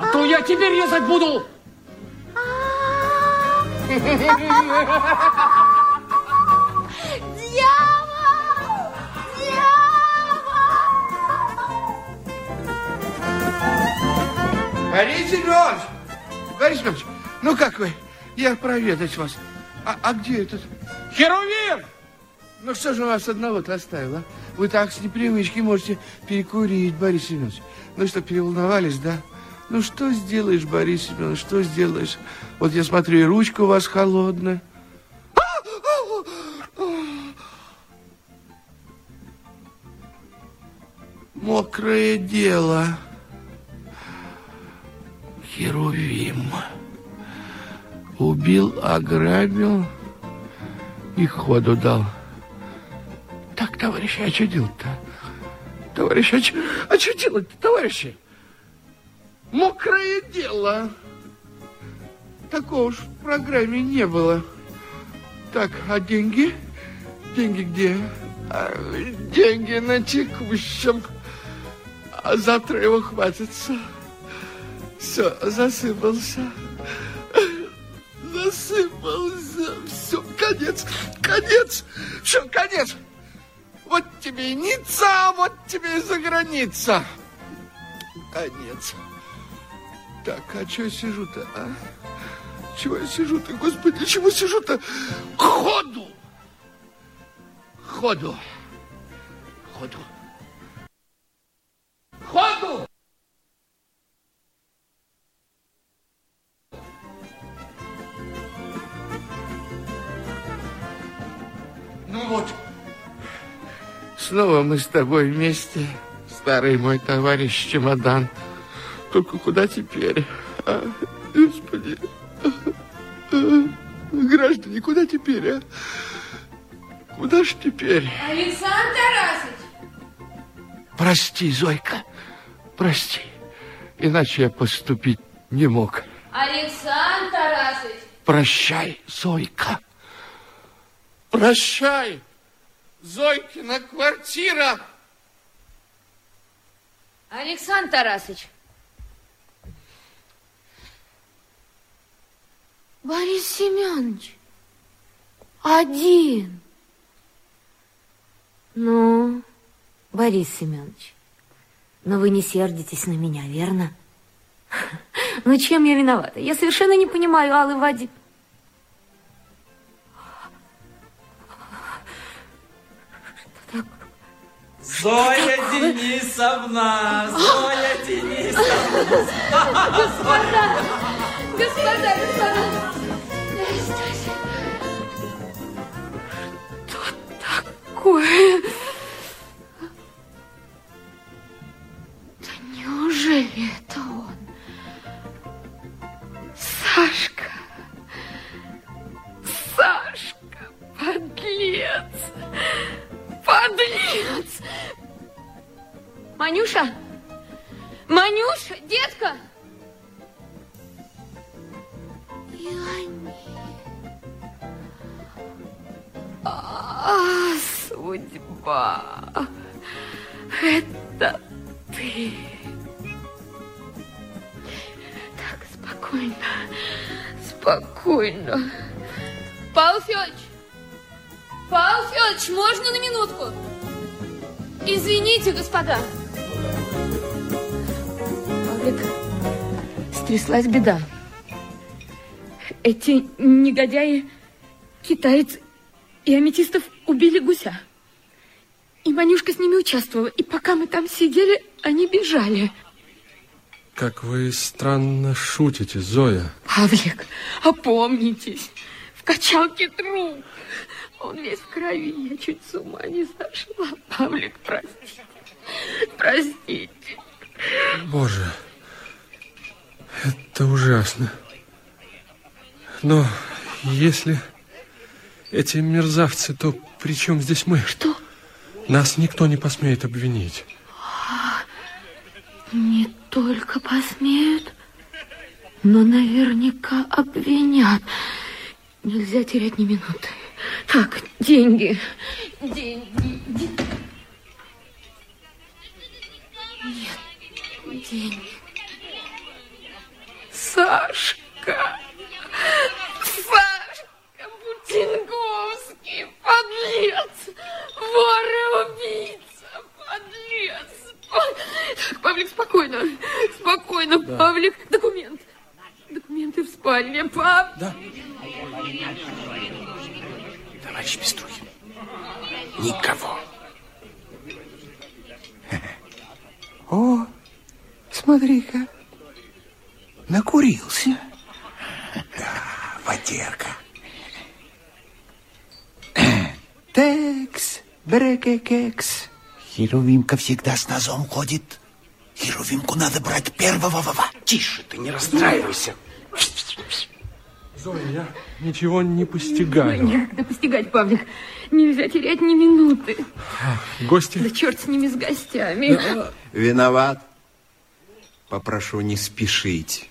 А то я тебе резать буду. Дьявол! Дьявол! Борис Семенович! Борис Семенович, ну как вы? Я проведать вас. А, а где этот? Херувим! Ну что же вас одного-то оставил, а? Вы так с непривычки можете перекурить, Борис Семенович. Ну что, переволновались, да? Ну что сделаешь, Борис Семенович, что сделаешь? Вот я смотрю, и ручка у вас холодная. Мокрое дело. Херувим. Убил, ограбил и ходу дал. Так, товарищи, а что делать-то? Товарищи, а что, а что делать-то, товарищи? Мокрое дело. Такого уж в программе не было. Так, а деньги? Деньги где? А, деньги на текущем. А завтра его хватится. Все, засыпался. Засыпался. Все, конец, конец. Все, конец. Вот тебе и Ницца, вот тебе и за граница. Конец. Так, а я сижу-то, а? Чего я сижу-то, господи, чего сижу-то? Ходу! Ходу! Ходу! Ходу! Ну вот, снова мы с тобой вместе, старый мой товарищ чемодан. Только куда теперь? А? Господи. Граждане, куда теперь, а? Куда ж теперь? Александр Тарасович! Прости, Зойка, прости. Иначе я поступить не мог. Александр Тарасович! Прощай, Зойка. Прощай, Зойкина квартира. Александр Тарасович! Борис Семенович, один. Ну, Борис Семенович, но вы не сердитесь на меня, верно? Ну, чем я виновата? Я совершенно не понимаю Аллы Вадим. Зоя Денисовна! Зоя Денисовна! Господа, неужели это он? Сашка! Сашка! Подлец! Подлец! Манюша! Манюша, детка! И они... А, судьба! Это ты! Спокойно, спокойно. Павел Федорович! Павел Федорович, можно на минутку? Извините, господа. Павлик, стряслась беда. Эти негодяи, китаец и аметистов убили гуся. И Манюшка с ними участвовала. И пока мы там сидели, они бежали. Как вы странно шутите, Зоя. Павлик, опомнитесь. В качалке труп. Он весь в крови. Я чуть с ума не сошла. Павлик, простите. Простите. Боже, это ужасно. Но если эти мерзавцы, то при чем здесь мы? Что? Нас никто не посмеет обвинить. Не только посмеют, но наверняка обвинят. Нельзя терять ни минуты. Так, деньги. Деньги. де- Нет, денег. Сашка. Сашка Бутинговский, подлец, вор и убийца, подлец. Так, Павлик, спокойно, спокойно, Павлик. Документ. Документы в спальне, пап. Да. Товарищ Пеструхин, никого. О, смотри-ка, накурился. Да, потерка. Текс, брекекекс. Херувимка всегда с нозом ходит. Херувимку надо брать первого. Вова. Тише ты, не расстраивайся. Зоя, я ничего не постигаю. Некогда постигать, Павлик. Нельзя терять ни минуты. Гости? Да черт с ними, с гостями. Виноват. Попрошу не спешить.